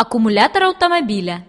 аккумулятор автомобиля.